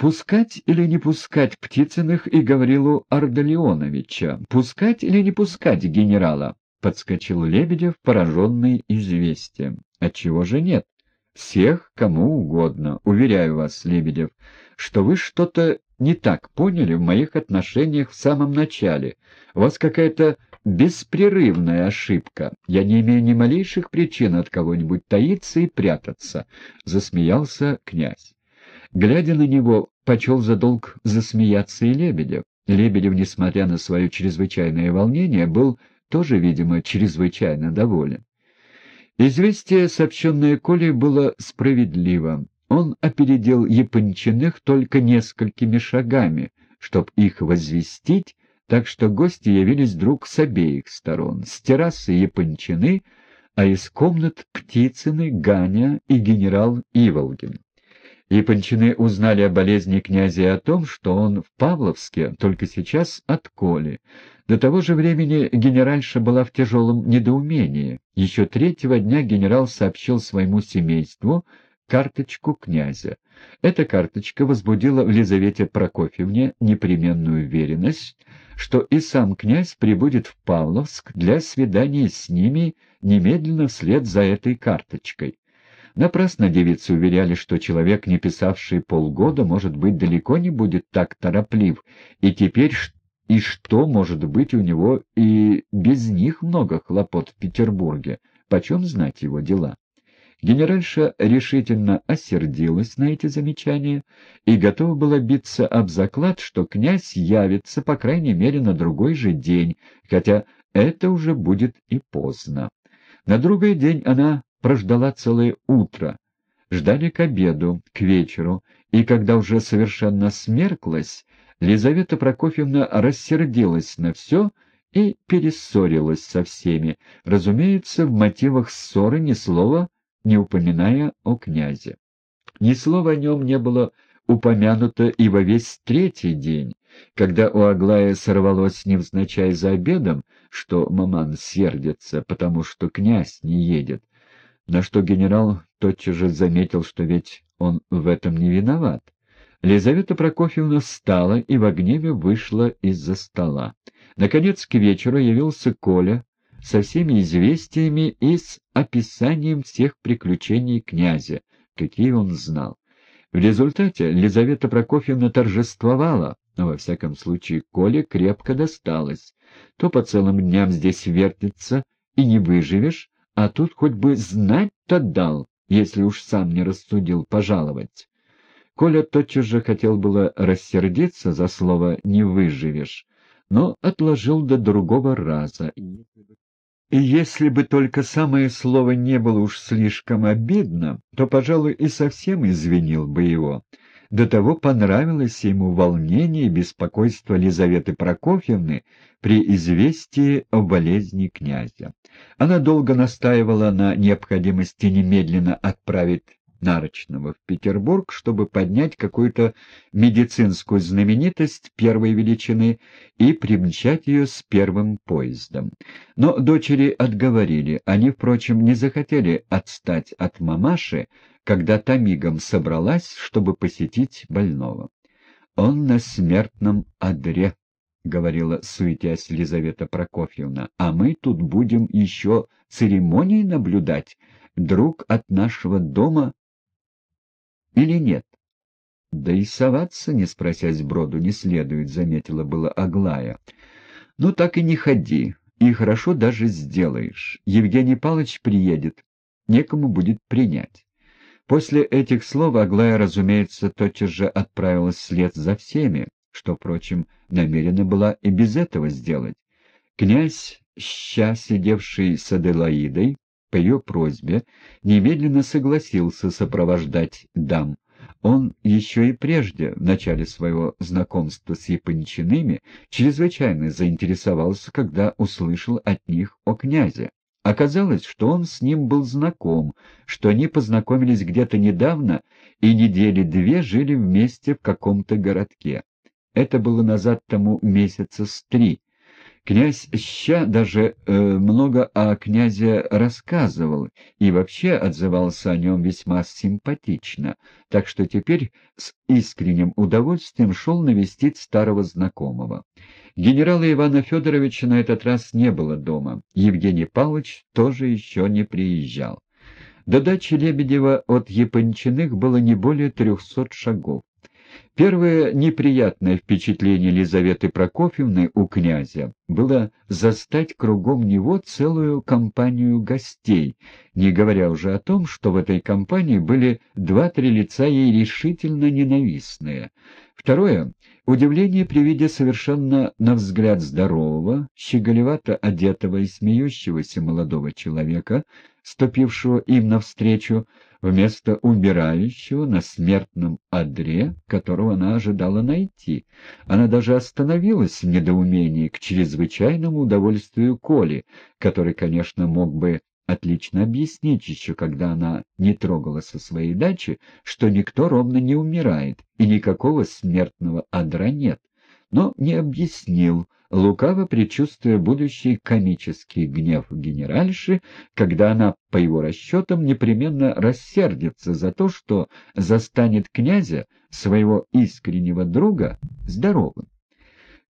Пускать или не пускать Птицыных и Гаврилу Ардалионовича? Пускать или не пускать генерала? Подскочил Лебедев, пораженный известием. Отчего же нет? Всех, кому угодно. Уверяю вас, Лебедев, что вы что-то не так поняли в моих отношениях в самом начале. У вас какая-то беспрерывная ошибка. Я не имею ни малейших причин от кого-нибудь таиться и прятаться, — засмеялся князь. Глядя на него, почел за долг засмеяться и Лебедев. Лебедев, несмотря на свое чрезвычайное волнение, был тоже, видимо, чрезвычайно доволен. Известие, сообщенное Колей, было справедливо. Он опередил Япончиных только несколькими шагами, чтоб их возвестить, так что гости явились друг с обеих сторон, с террасы Япончины, а из комнат Птицыны, Ганя и генерал Иволгин. Япончины узнали о болезни князя и о том, что он в Павловске только сейчас от Коли. До того же времени генеральша была в тяжелом недоумении. Еще третьего дня генерал сообщил своему семейству карточку князя. Эта карточка возбудила в Лизавете Прокофьевне непременную уверенность, что и сам князь прибудет в Павловск для свидания с ними немедленно вслед за этой карточкой. Напрасно девицы уверяли, что человек, не писавший полгода, может быть, далеко не будет так тороплив, и теперь и что, может быть, у него и без них много хлопот в Петербурге, почем знать его дела. Генеральша решительно осердилась на эти замечания и готова была биться об заклад, что князь явится, по крайней мере, на другой же день, хотя это уже будет и поздно. На другой день она прождала целое утро. Ждали к обеду, к вечеру, и когда уже совершенно смерклась, Лизавета Прокофьевна рассердилась на все и перессорилась со всеми, разумеется, в мотивах ссоры ни слова не упоминая о князе. Ни слова о нем не было упомянуто и во весь третий день, когда у Аглая сорвалось невзначай за обедом, что маман сердится, потому что князь не едет, на что генерал тотчас же заметил, что ведь он в этом не виноват. Лизавета Прокофьевна встала и в гневе вышла из-за стола. Наконец, к вечеру явился Коля со всеми известиями и с описанием всех приключений князя, какие он знал. В результате Лизавета Прокофьевна торжествовала, но во всяком случае Коле крепко досталось. То по целым дням здесь вертится, и не выживешь, а тут хоть бы знать-то дал, если уж сам не рассудил пожаловать. Коля тотчас же хотел было рассердиться за слово «не выживешь», но отложил до другого раза. И если бы только самое слово не было уж слишком обидно, то, пожалуй, и совсем извинил бы его. До того понравилось ему волнение и беспокойство Лизаветы Прокофьевны при известии о болезни князя. Она долго настаивала на необходимости немедленно отправить Нарочного в Петербург, чтобы поднять какую-то медицинскую знаменитость первой величины и примчать ее с первым поездом. Но дочери отговорили, они, впрочем, не захотели отстать от мамаши, когда та мигом собралась, чтобы посетить больного. «Он на смертном одре», — говорила, суетясь Лизавета Прокофьевна, — «а мы тут будем еще церемонии наблюдать, друг от нашего дома или нет? — Да и соваться, не спросясь броду, не следует, — заметила была Аглая. — Ну, так и не ходи, и хорошо даже сделаешь. Евгений Павлович приедет, некому будет принять. После этих слов Аглая, разумеется, тотчас же отправилась вслед за всеми, что, впрочем, намерена была и без этого сделать. Князь, ща сидевший с Аделаидой, по ее просьбе, немедленно согласился сопровождать дам. Он еще и прежде, в начале своего знакомства с Япончиными, чрезвычайно заинтересовался, когда услышал от них о князе. Оказалось, что он с ним был знаком, что они познакомились где-то недавно и недели две жили вместе в каком-то городке. Это было назад тому месяца с три, Князь Ща даже э, много о князе рассказывал и вообще отзывался о нем весьма симпатично, так что теперь с искренним удовольствием шел навестить старого знакомого. Генерала Ивана Федоровича на этот раз не было дома, Евгений Павлович тоже еще не приезжал. До дачи Лебедева от Япончиных было не более трехсот шагов. Первое неприятное впечатление Елизаветы Прокофьевны у князя было застать кругом него целую компанию гостей, не говоря уже о том, что в этой компании были два-три лица ей решительно ненавистные. Второе — удивление при виде совершенно, на взгляд здорового, щеголевато одетого и смеющегося молодого человека, ступившего им навстречу, вместо умирающего на смертном одре, которого она ожидала найти. Она даже остановилась в недоумении к чрезвычайному удовольствию Коли, который, конечно, мог бы отлично объяснить еще, когда она не трогала со своей дачи, что никто ровно не умирает и никакого смертного адра нет, но не объяснил, лукаво предчувствуя будущий комический гнев генеральши, когда она, по его расчетам, непременно рассердится за то, что застанет князя, своего искреннего друга, здоровым.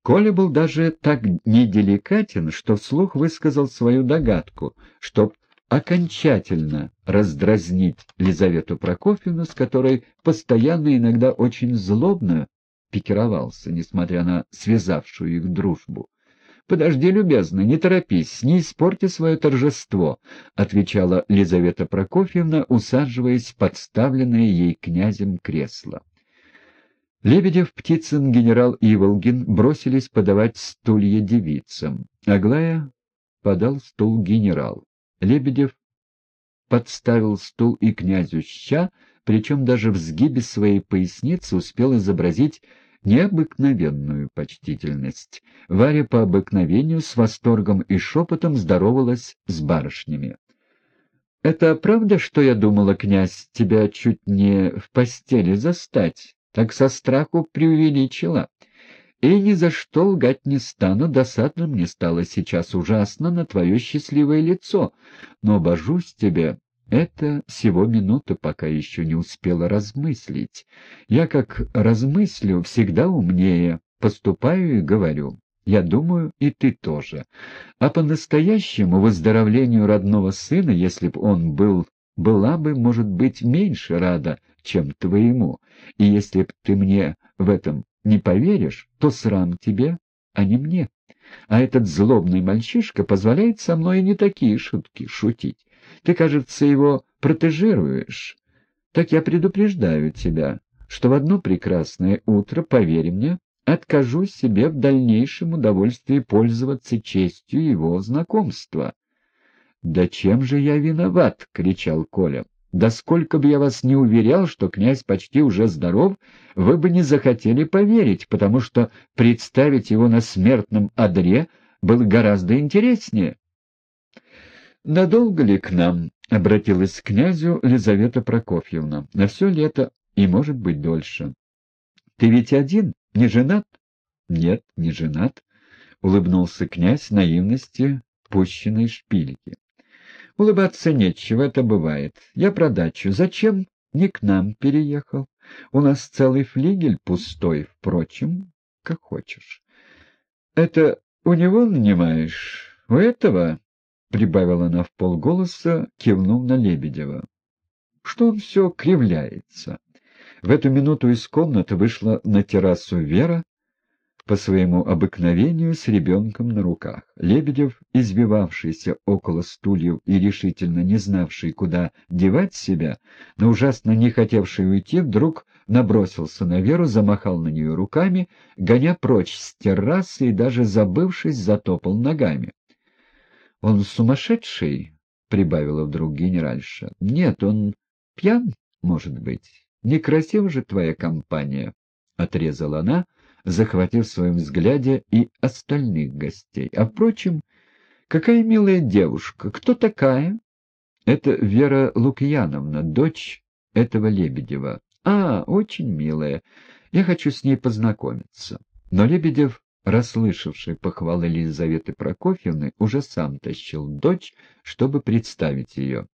Коля был даже так неделикатен, что вслух высказал свою догадку, чтоб окончательно раздразнить Лизавету Прокофьевну, с которой постоянно иногда очень злобно пикировался, несмотря на связавшую их дружбу. — Подожди, любезно, не торопись, не испорти свое торжество, — отвечала Лизавета Прокофьевна, усаживаясь в подставленное ей князем кресло. Лебедев, Птицын, генерал Иволгин бросились подавать стулья девицам. Аглая подал стул генерал. Лебедев подставил стул и князю Ща, причем даже в сгибе своей поясницы успел изобразить необыкновенную почтительность. Варя по обыкновению с восторгом и шепотом здоровалась с барышнями. — Это правда, что я думала, князь, тебя чуть не в постели застать? Так со страху преувеличила. И ни за что лгать не стану, досадно мне стало сейчас ужасно на твое счастливое лицо, но, божусь тебе, это всего минута, пока еще не успела размыслить. Я, как размыслю, всегда умнее, поступаю и говорю. Я думаю, и ты тоже. А по-настоящему выздоровлению родного сына, если б он был, была бы, может быть, меньше рада, чем твоему. И если б ты мне в этом не поверишь, то срам тебе, а не мне. А этот злобный мальчишка позволяет со мной не такие шутки шутить. Ты, кажется, его протежируешь. Так я предупреждаю тебя, что в одно прекрасное утро, поверь мне, откажусь себе в дальнейшем удовольствии пользоваться честью его знакомства. — Да чем же я виноват? — кричал Коля. — Да сколько бы я вас не уверял, что князь почти уже здоров, вы бы не захотели поверить, потому что представить его на смертном одре было гораздо интереснее. «Надолго ли к нам?» — обратилась к князю Лизавета Прокофьевна. «На все лето и, может быть, дольше». «Ты ведь один, не женат?» «Нет, не женат», — улыбнулся князь наивности пущенной шпильки. «Улыбаться нечего, это бывает. Я про дачу. Зачем не к нам переехал? У нас целый флигель пустой, впрочем, как хочешь». «Это у него нанимаешь? У этого?» — прибавила она в полголоса, кивнув на Лебедева. — Что он все кривляется? В эту минуту из комнаты вышла на террасу Вера по своему обыкновению с ребенком на руках. Лебедев, избивавшийся около стульев и решительно не знавший, куда девать себя, но ужасно не хотевший уйти, вдруг набросился на Веру, замахал на нее руками, гоня прочь с террасы и даже забывшись, затопал ногами. — Он сумасшедший? — прибавила вдруг генеральша. — Нет, он пьян, может быть. Некрасива же твоя компания, — отрезала она, захватив в своем взгляде и остальных гостей. А, впрочем, какая милая девушка! Кто такая? — Это Вера Лукьяновна, дочь этого Лебедева. — А, очень милая. Я хочу с ней познакомиться. Но Лебедев расслышавший похвалы Елизаветы Прокофьевны, уже сам тащил дочь, чтобы представить ее.